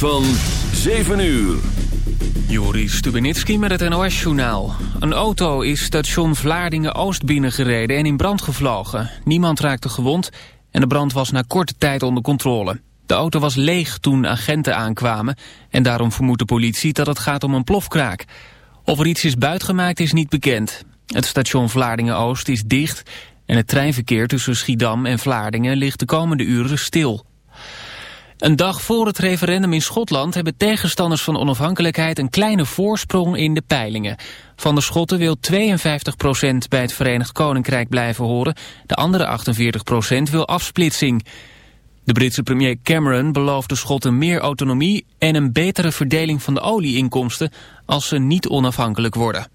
Van 7 uur. Joris Stubenitski met het NOS-journaal. Een auto is station Vlaardingen-Oost binnengereden en in brand gevlogen. Niemand raakte gewond en de brand was na korte tijd onder controle. De auto was leeg toen agenten aankwamen... en daarom vermoedt de politie dat het gaat om een plofkraak. Of er iets is buitgemaakt is niet bekend. Het station Vlaardingen-Oost is dicht... en het treinverkeer tussen Schiedam en Vlaardingen ligt de komende uren stil. Een dag voor het referendum in Schotland hebben tegenstanders van onafhankelijkheid een kleine voorsprong in de peilingen. Van de Schotten wil 52% bij het Verenigd Koninkrijk blijven horen, de andere 48% wil afsplitsing. De Britse premier Cameron belooft de Schotten meer autonomie en een betere verdeling van de olieinkomsten als ze niet onafhankelijk worden.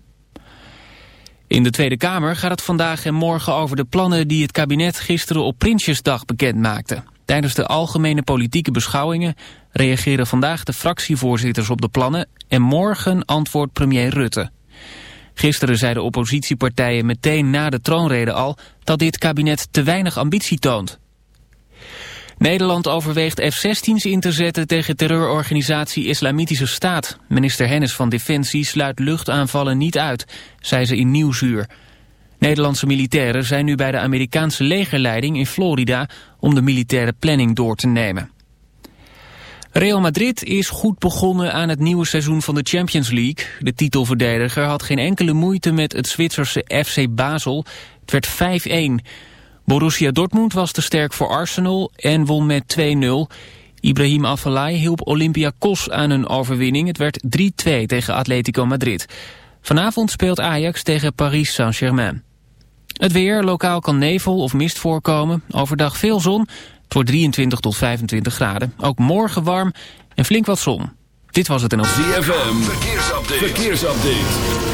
In de Tweede Kamer gaat het vandaag en morgen over de plannen die het kabinet gisteren op Prinsjesdag bekend maakte. Tijdens de algemene politieke beschouwingen reageren vandaag de fractievoorzitters op de plannen en morgen antwoordt premier Rutte. Gisteren zeiden oppositiepartijen meteen na de troonrede al dat dit kabinet te weinig ambitie toont. Nederland overweegt F-16's in te zetten tegen terreurorganisatie Islamitische Staat. Minister Hennis van Defensie sluit luchtaanvallen niet uit, zei ze in Nieuwsuur. Nederlandse militairen zijn nu bij de Amerikaanse legerleiding in Florida om de militaire planning door te nemen. Real Madrid is goed begonnen aan het nieuwe seizoen van de Champions League. De titelverdediger had geen enkele moeite met het Zwitserse FC Basel. Het werd 5-1. Borussia Dortmund was te sterk voor Arsenal en won met 2-0. Ibrahim Afellay hielp Olympiakos aan een overwinning. Het werd 3-2 tegen Atletico Madrid. Vanavond speelt Ajax tegen Paris Saint-Germain. Het weer, lokaal kan nevel of mist voorkomen. Overdag veel zon, het wordt 23 tot 25 graden. Ook morgen warm en flink wat zon. Dit was het en op ZFM, verkeersupdate. verkeersupdate.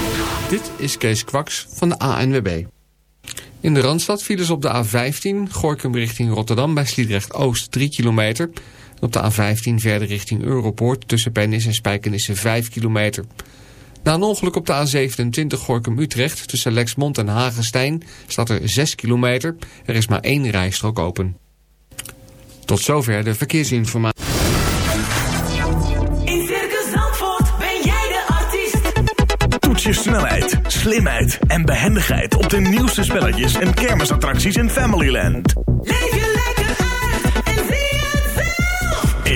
Dit is Kees Kwaks van de ANWB. In de Randstad vielen ze op de A15, Gorkum richting Rotterdam bij Sliedrecht-Oost 3 kilometer. En op de A15 verder richting Europoort tussen Pennis en Spijkenisse 5 kilometer. Na een ongeluk op de A27 Gorkum-Utrecht tussen Lexmond en Hagenstein staat er 6 kilometer. Er is maar één rijstrook open. Tot zover de verkeersinformatie. In Circus Zandvoort ben jij de artiest. Toets je snelheid, slimheid en behendigheid op de nieuwste spelletjes en kermisattracties in Familyland. Leef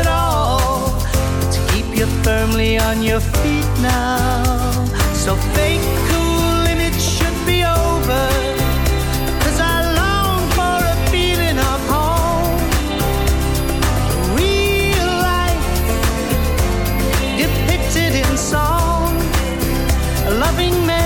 at all? To keep you firmly on your feet now. So fake cool and it should be over. 'Cause I long for a feeling of home. Real life depicted in song. A loving memory.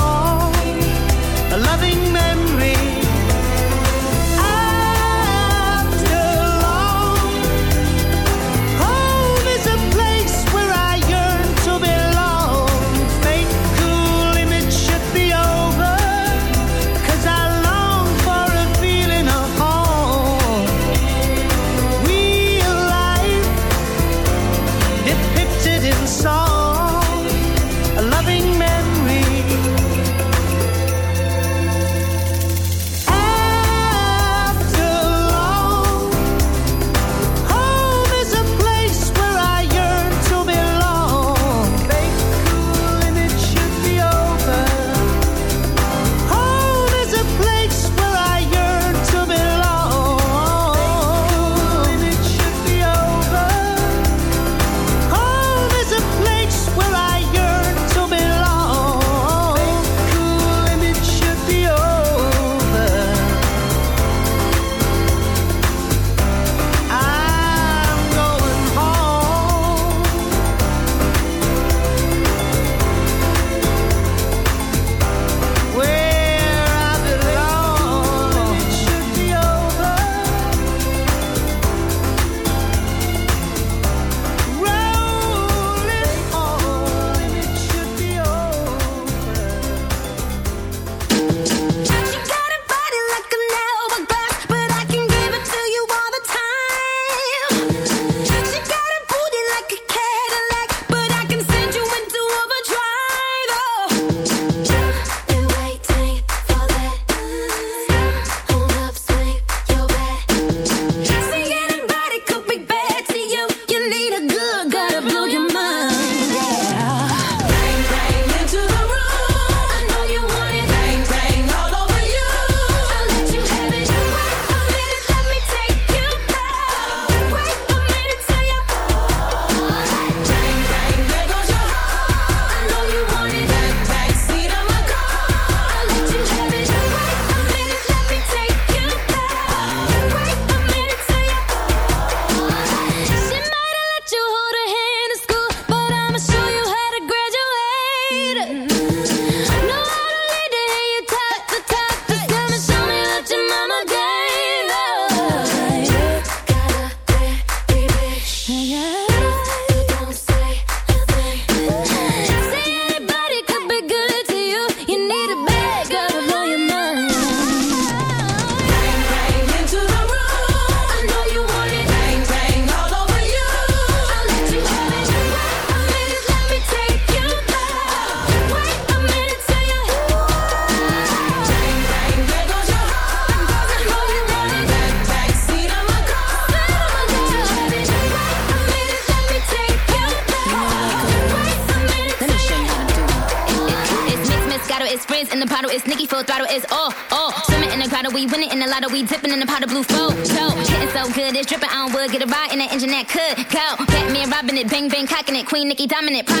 dominant.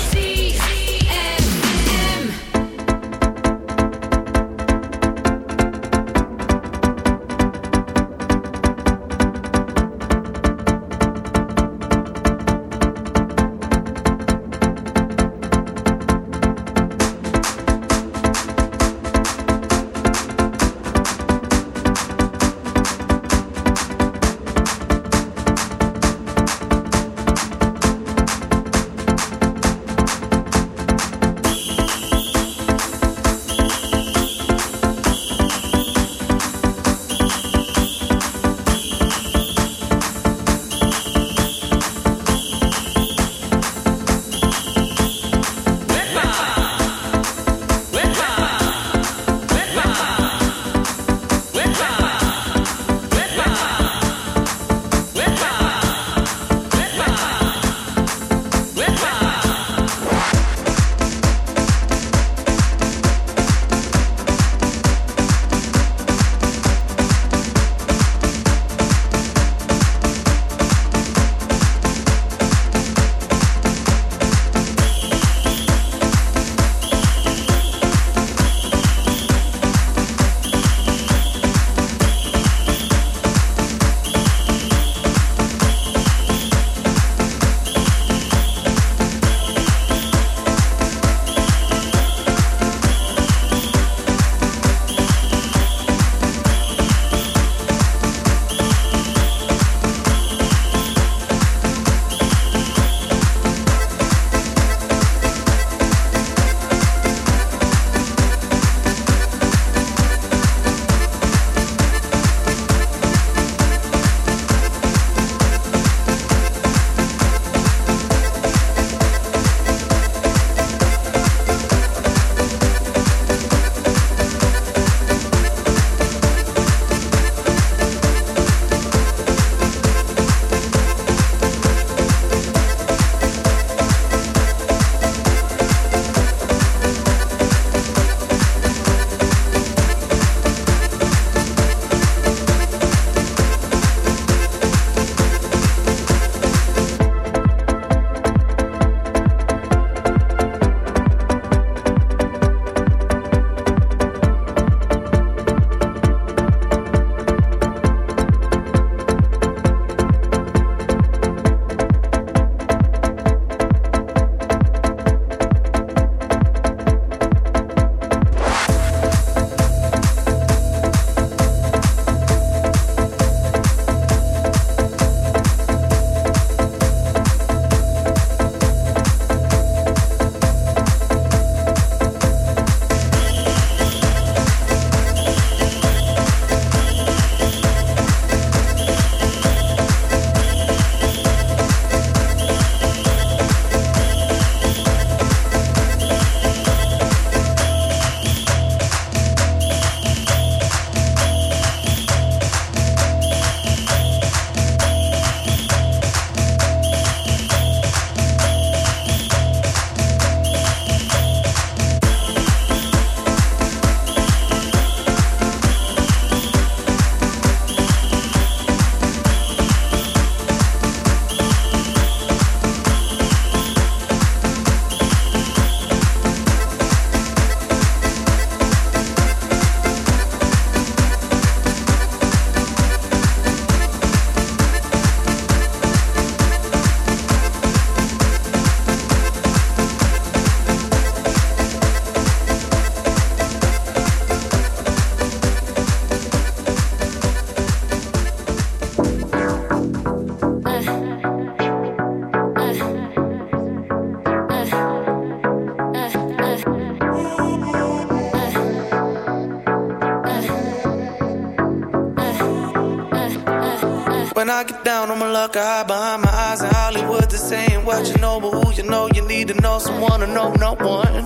I get down, I'ma look high behind my eyes in Hollywood. They're saying what you know, but who you know, you need to know someone or know no one.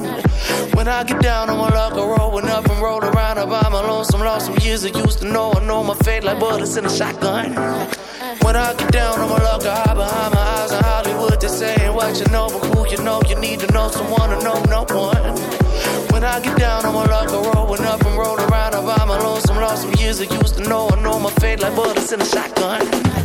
When I get down, I'ma look rolling up and roll around. I'm my lonesome, lost some years I used to know. I know my fate like bullets in a shotgun. When I get down, I'ma look high behind my eyes in Hollywood. They're saying what you know, but who you know, you need to know someone or know no one. When I get down, I'ma look rolling up and roll around. I'm my lonesome, lost some years I used to know. I know my fate like bullets in a shotgun.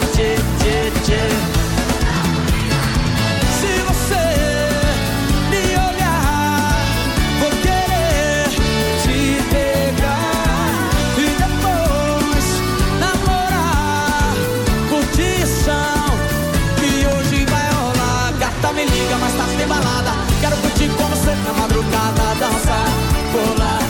madrugada, dançar, pular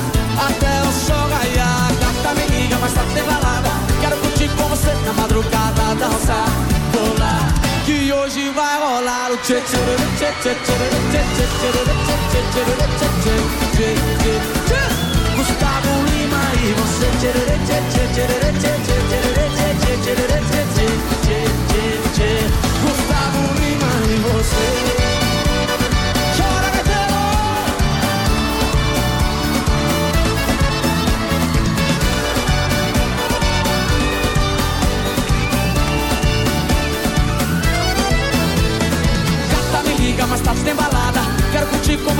até o sol raiar. Gata me liga, mas tá sem balada. Quero curtir com você na madrugada, dançar, pular. Que hoje vai rolar o tchê tchê tchê tchê tchê tchê tchê tchê tchê tchê Gustavo Lima e você tchê tchê tchê tchê tchê tchê tchê tchê tchê tchê Gustavo Lima e você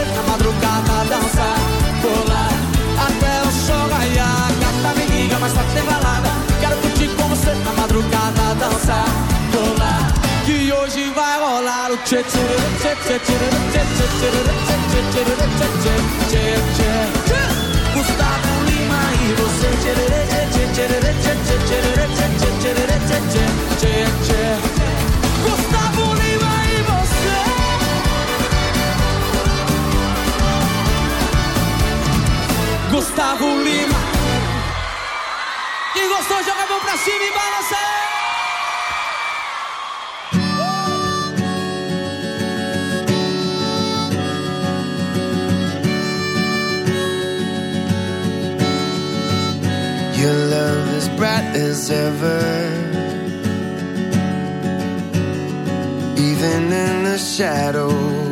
na madrugada, dançar, pular até o sol raiar. Gata me liga, mas tá sem balada. Quero curtir com você na madrugada, dançar, pular. Que hoje vai rolar o tchê tchê tchê tchê tchê tchê tchê tchê tchê tchê tchê tchê Gustavo Lima e você tchê tchê tchê tchê tchê tchê tchê tchê Gustavo Lima Quem gostou joga a mão pra cima e balança. Your love is bright as ever. Even in the shadows.